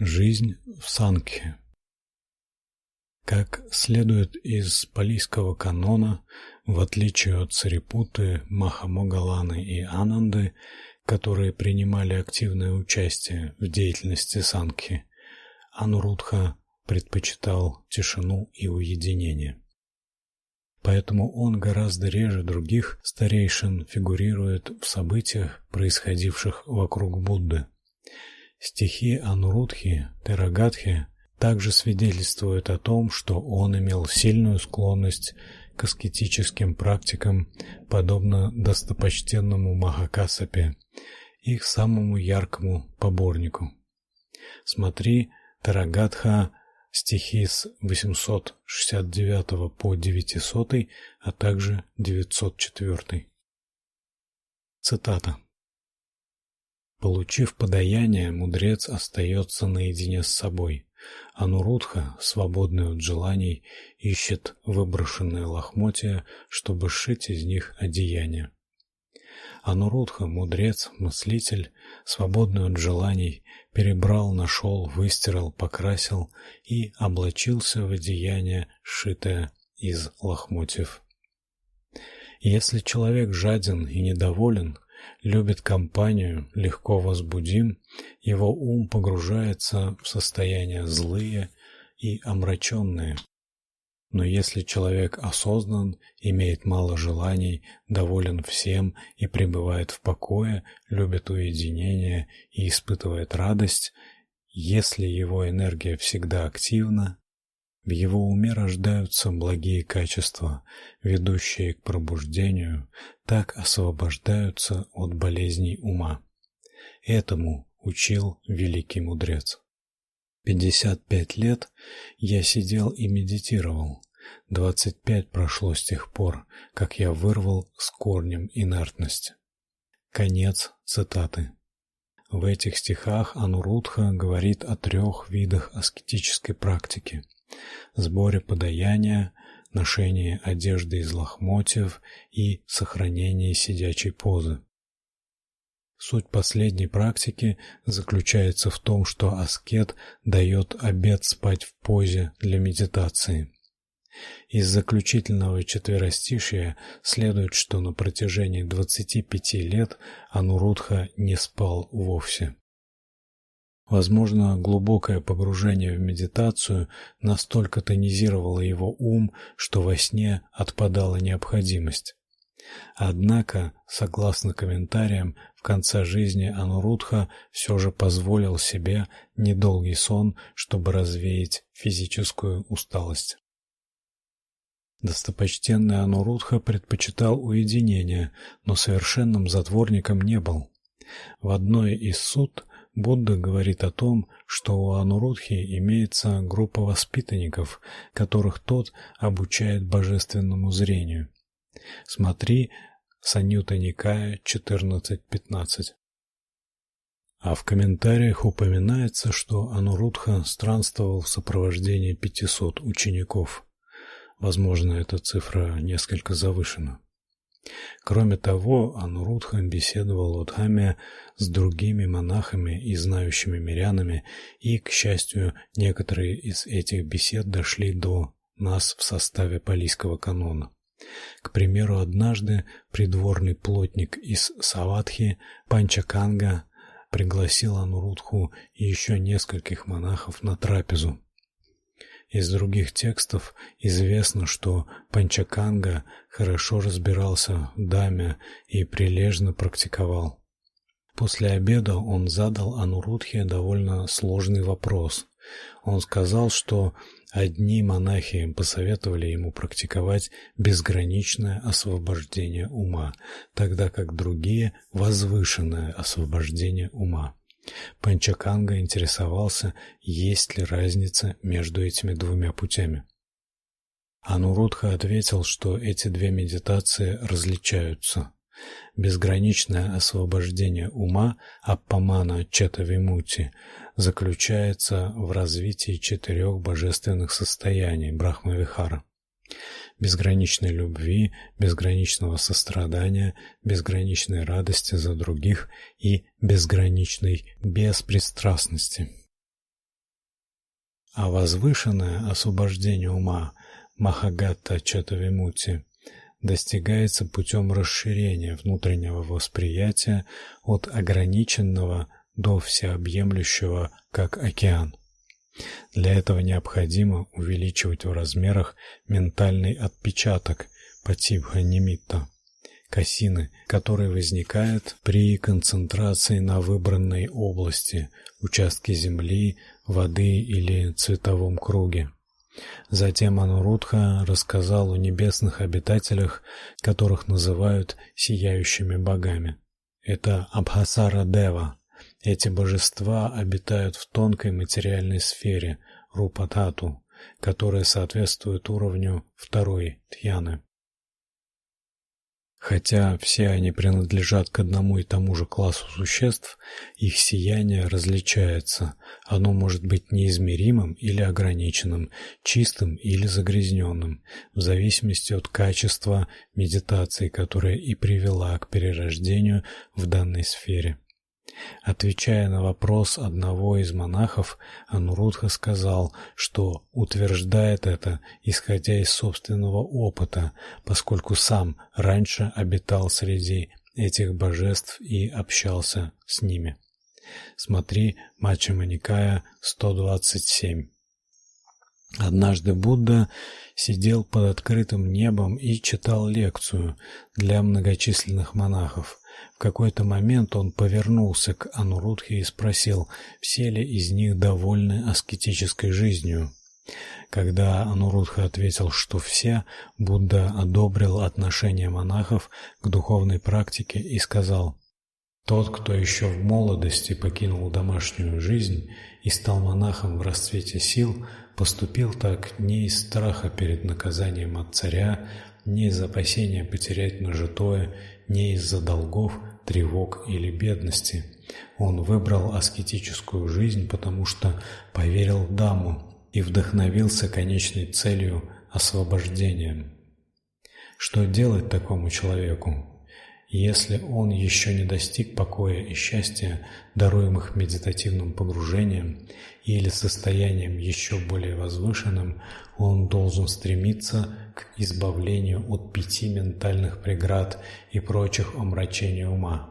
Жизнь в Санкхе. Как следует из палийского канона, в отличие от Сарипуты, Махамогаланы и Ананды, которые принимали активное участие в деятельности Санкхи, Анурудха предпочитал тишину и уединение. Поэтому он гораздо реже других старейшин фигурирует в событиях, происходивших вокруг Будды. Стихи Анурудхи, Терагатхи также свидетельствуют о том, что он имел сильную склонность к аскетическим практикам, подобно достопочтенному Махакасапе, их самому яркому поборнику. Смотри Тарагатха стихи с 869 по 900, а также 904. Цитата. Получив подаяние, мудрец остается наедине с собой. Анурудха, свободный от желаний, ищет выброшенные лохмотья, чтобы сшить из них одеяние. Анурудха, мудрец, мыслитель, свободный от желаний, перебрал, нашел, выстирал, покрасил и облачился в одеяние, сшитое из лохмотьев. Если человек жаден и недоволен, любит компанию, легко возбудим, его ум погружается в состояния злые и омраченные. Но если человек осознан, имеет мало желаний, доволен всем и пребывает в покое, любит уединение и испытывает радость, если его энергия всегда активна, в его уме рождаются благие качества, ведущие к пробуждению, так освобождаются от болезней ума. Этому учил великий мудрец. Пятьдесят пять лет я сидел и медитировал. Двадцать пять прошло с тех пор, как я вырвал с корнем инертность. Конец цитаты. В этих стихах Анурудха говорит о трех видах аскетической практики: сборе подаяния, ношении одежды из лохмотьев и сохранении сидячей позы. Суть последней практики заключается в том, что аскет дает обет спать в позе для медитации. Из заключительного четверостишия следует, что на протяжении 25 лет Анурудха не спал вовсе. Возможно, глубокое погружение в медитацию настолько тонизировало его ум, что во сне отпадала необходимость. Однако, согласно комментариям, в конце жизни Анурудха все же позволил себе недолгий сон, чтобы развеять физическую усталость. Достопочтенный Анурудха предпочитал уединение, но совершенным затворником не был. В одной из суд Будда говорит о том, что у Анурудхи имеется группа воспитанников, которых тот обучает божественному зрению. Смотри Саньютта Никая 14.15. А в комментариях упоминается, что Анурудха странствовал в сопровождении 500 учеников. Возможно, эта цифра несколько завышена. Кроме того, Анурудха беседовал от Хами с другими монахами и знающими мирянами, и, к счастью, некоторые из этих бесед дошли до нас в составе палийского канона. К примеру, однажды придворный плотник из Саватхи Панчаканга пригласил Анурудху и еще нескольких монахов на трапезу. Из других текстов известно, что Панчаканга хорошо разбирался в даме и прилежно практиковал. После обеда он задал Анурудхе довольно сложный вопрос. Он сказал, что одни монахи посоветовали ему практиковать безграничное освобождение ума, тогда как другие возвышенное освобождение ума. Панчаканга интересовался, есть ли разница между этими двумя путями. Анурудха ответил, что эти две медитации различаются. Безграничное освобождение ума аппамана чатавимути заключается в развитии четырех божественных состояний брахмавихара: безграничной любви, безграничного сострадания, безграничной радости за других и безграничной беспристрастности. а возвышенное освобождение ума Махагата Чатавимути достигается путем расширения внутреннего восприятия от ограниченного до всеобъемлющего, как океан. Для этого необходимо увеличивать в размерах ментальный отпечаток патибха-нимитта, косины, который возникает при концентрации на выбранной области, участке земли, воды или цветовом круге. Затем Анурудха рассказал о небесных обитателях, которых называют сияющими богами. Это Абхасара Дева. Эти божества обитают в тонкой материальной сфере Рупатату, которая соответствует уровню второй Тьяны. Хотя все они принадлежат к одному и тому же классу существ, их сияние различается. Оно может быть неизмеримым или ограниченным, чистым или загрязненным, в зависимости от качества медитации, которая и привела к перерождению в данной сфере. Отвечая на вопрос одного из монахов, Анурудха сказал, что утверждает это, исходя из собственного опыта, поскольку сам раньше обитал среди этих божеств и общался с ними. Смотри Маччхима Никая 127. Однажды Будда сидел под открытым небом и читал лекцию для многочисленных монахов. В какой-то момент он повернулся к Анурудхе и спросил, все ли из них довольны аскетической жизнью. Когда Анурудха ответил, что все, Будда одобрил отношение монахов к духовной практике и сказал: тот, кто еще в молодости покинул домашнюю жизнь и стал монахом в расцвете сил, поступил так не из страха перед наказанием от царя, не из опасения потерять нажитое, не из-за долгов, тревог или бедности. Он выбрал аскетическую жизнь, потому что поверил Даму и вдохновился конечной целью освобождением. Что делать такому человеку? Если он еще не достиг покоя и счастья, даруемых медитативным погружением или состоянием еще более возвышенным, он должен стремиться к избавлению от пяти ментальных преград и прочих омрачений ума.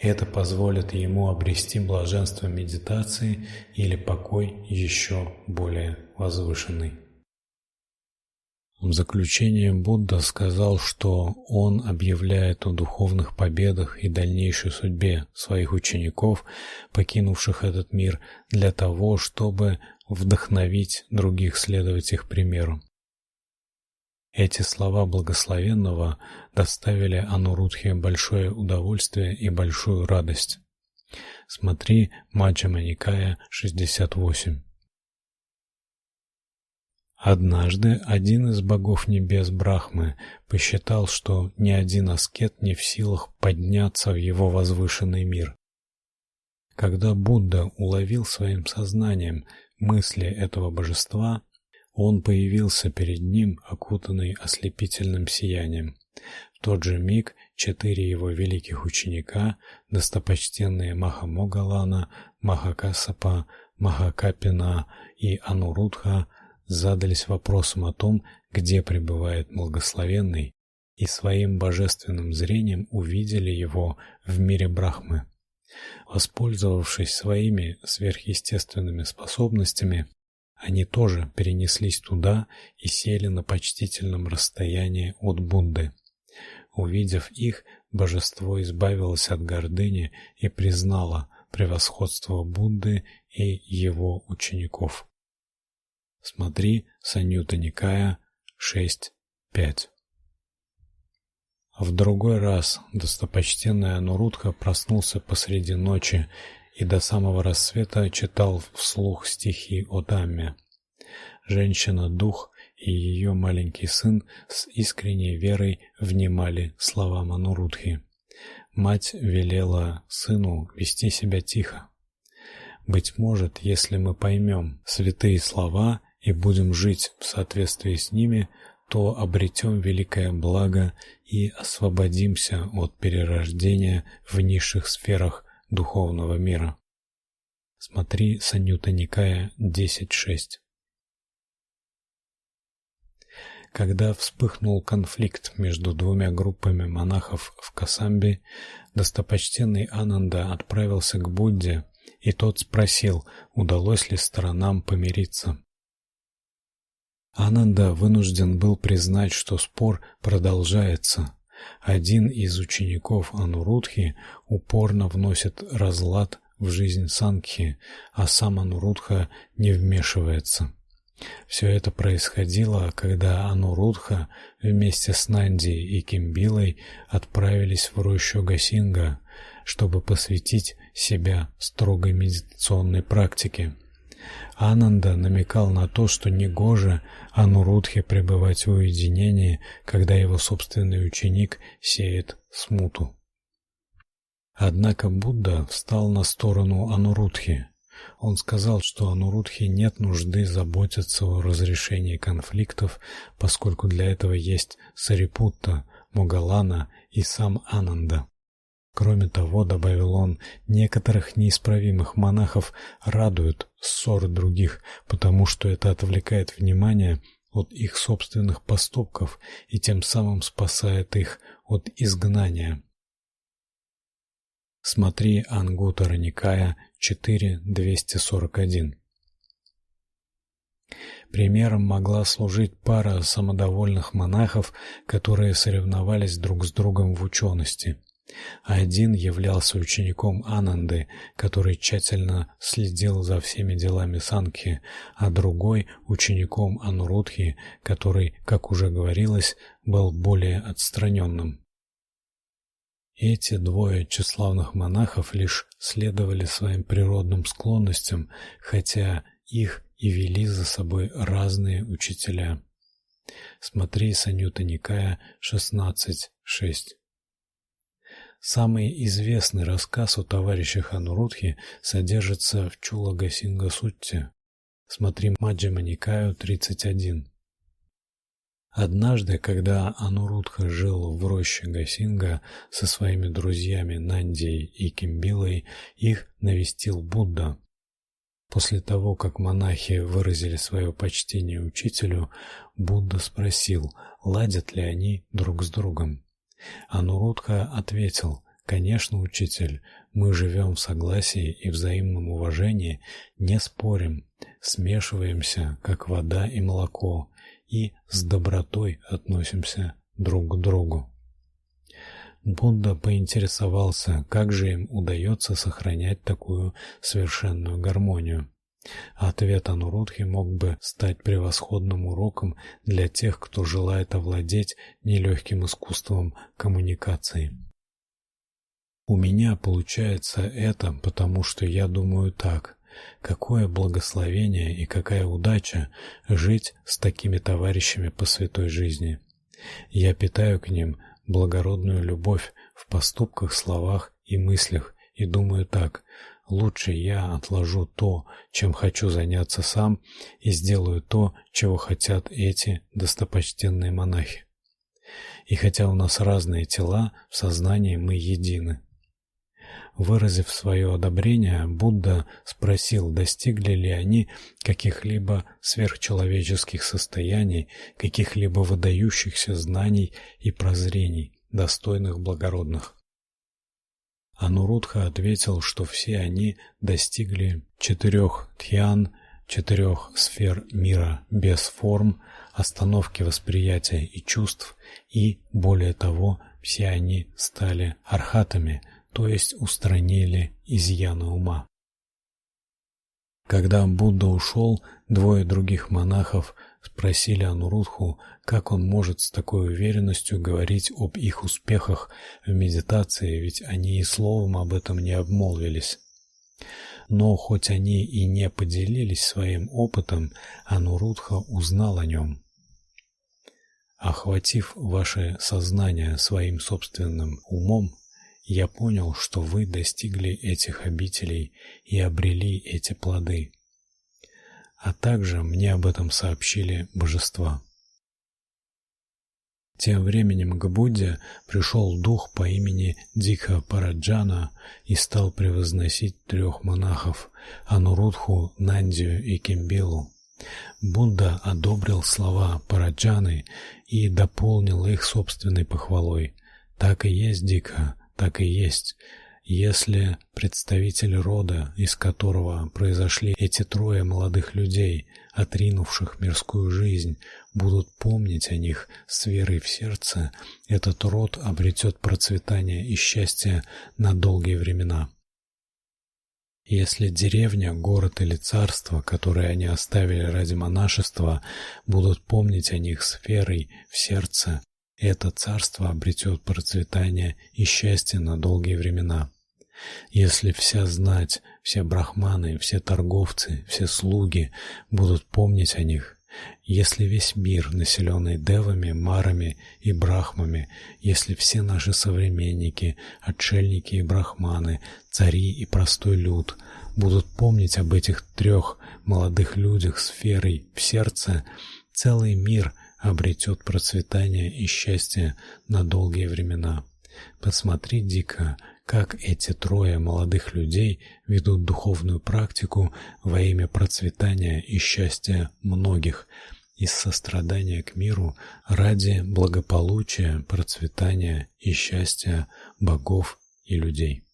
Это позволит ему обрести блаженство медитации или покой еще более возвышенный. В заключение Будда сказал, что он объявляет о духовных победах и дальнейшей судьбе своих учеников, покинувших этот мир, для того, чтобы вдохновить других следовать их примеру. Эти слова благословенного доставили Анурудхе большое удовольствие и большую радость. Смотри Маджхима Никая 68. Однажды один из богов небес Брахмы посчитал, что ни один аскет не в силах подняться в его возвышенный мир. Когда Будда уловил своим сознанием мысли этого божества, он появился перед ним, окутанный ослепительным сиянием. В тот же миг четыре его великих ученика, достопочтенные Махамогалана, Махакасапа, Махакапина и Анурудха, задались вопросом о том, где пребывает благословенный, и своим божественным зрением увидели его в мире Брахмы. Воспользовавшись своими сверхъестественными способностями, они тоже перенеслись туда и сели на почтительном расстоянии от Будды. Увидев их, божество избавилось от гордыни и признало превосходство Будды и его учеников. Смотри Санюта Никая 6.5. В другой раз достопочтенный Анурудха проснулся посреди ночи и до самого рассвета читал вслух стихи о Дамме. Женщина-дух и ее маленький сын с искренней верой внимали словам Анурудхи. Мать велела сыну вести себя тихо. Быть может, если мы поймем святые слова и будем жить в соответствии с ними, то обретем великое благо и освободимся от перерождения в низших сферах духовного мира. Смотри Санюта Никая 10.6. Когда вспыхнул конфликт между двумя группами монахов в Касамбе, достопочтенный Ананда отправился к Будде, и тот спросил, удалось ли сторонам помириться. Ананда вынужден был признать, что спор продолжается. Один из учеников Анурудхи упорно вносит разлад в жизнь Сангхи, а сам Анурудха не вмешивается. Все это происходило, когда Анурудха вместе с Нанди и Кимбилой отправились в рощу Гасинга, чтобы посвятить себя строгой медитационной практике. Ананда намекал на то, что негоже Анурудхе пребывать в уединении, когда его собственный ученик сеет смуту. Однако Будда встал на сторону Анурудхи. Он сказал, что Анурудхи нет нужды заботиться о разрешении конфликтов, поскольку для этого есть Сарипутта, Могалана и сам Ананда. Кроме того, добавил он, некоторых неисправимых монахов радуют ссоры других, потому что это отвлекает внимание от их собственных поступков и тем самым спасает их от изгнания. Смотри Ангуттара Никая 4.241. Примером могла служить пара самодовольных монахов, которые соревновались друг с другом в учености. Один являлся учеником Ананды, который тщательно следил за всеми делами Санки, а другой учеником Анурудхи, который, как уже говорилось, был более отстраненным. Эти двое тщеславных монахов лишь следовали своим природным склонностям, хотя их и вели за собой разные учителя. Смотри Санюта Никая 16.6. Самый известный рассказ о товарищах Анурудхи содержится в Чулагасинга-сутте. Смотри Маджхима Никаю 31. Однажды, когда Анурудха жил в роще Гасинга со своими друзьями Нандией и Кимбилой, их навестил Будда. После того, как монахи выразили свое почтение учителю, Будда спросил, ладят ли они друг с другом. Анурудха ответил: "Конечно, учитель, мы живем в согласии и взаимном уважении, не спорим, смешиваемся, как вода и молоко, и с добротой относимся друг к другу". Будда поинтересовался, как же им удается сохранять такую совершенную гармонию. Ответ Анурудхи мог бы стать превосходным уроком для тех, кто желает овладеть нелегким искусством коммуникации. У меня получается это, потому что я думаю так: какое благословение и какая удача жить с такими товарищами по святой жизни. Я питаю к ним благородную любовь в поступках, словах и мыслях и думаю так: Лучше я отложу то, чем хочу заняться сам, и сделаю то, чего хотят эти достопочтенные монахи. И хотя у нас разные тела, в сознании мы едины. Выразив свое одобрение, Будда спросил, достигли ли они каких-либо сверхчеловеческих состояний, каких-либо выдающихся знаний и прозрений, достойных благородных. Анурудха ответил, что все они достигли четырех тхьян, четырех сфер мира без форм, остановки восприятия и чувств, и более того, все они стали архатами, то есть устранили изъяны ума. Когда Будда ушел, двое других монахов спросили Анурудху, как он может с такой уверенностью говорить об их успехах в медитации, ведь они и словом об этом не обмолвились. Но хоть они и не поделились своим опытом, Анурудха узнал о нем. Охватив ваше сознание своим собственным умом, я понял, что вы достигли этих обителей и обрели эти плоды а также мне об этом сообщили божества. Тем временем к Будде пришел дух по имени Дикха Параджана и стал превозносить трех монахов Анурудху, Нандию и Кимбилу. Будда одобрил слова Параджаны и дополнил их собственной похвалой. Так и есть, Дика, так и есть. Если представитель рода, из которого произошли эти трое молодых людей, отринувших мирскую жизнь, будут помнить о них с верой в сердце, этот род обретет процветание и счастье на долгие времена. Если деревня, город или царство, которые они оставили ради монашества, будут помнить о них с верой в сердце, это царство обретет процветание и счастье на долгие времена. Если вся знать, все брахманы, все торговцы, все слуги будут помнить о них, если весь мир, населенный девами, марами и брахмами, если все наши современники, отшельники и брахманы, цари и простой люд будут помнить об этих трех молодых людях с верой в сердце, целый мир обретет процветание и счастье на долгие времена. Посмотри, Дика, как эти трое молодых людей ведут духовную практику во имя процветания и счастья многих, из сострадания к миру ради благополучия, процветания и счастья богов и людей.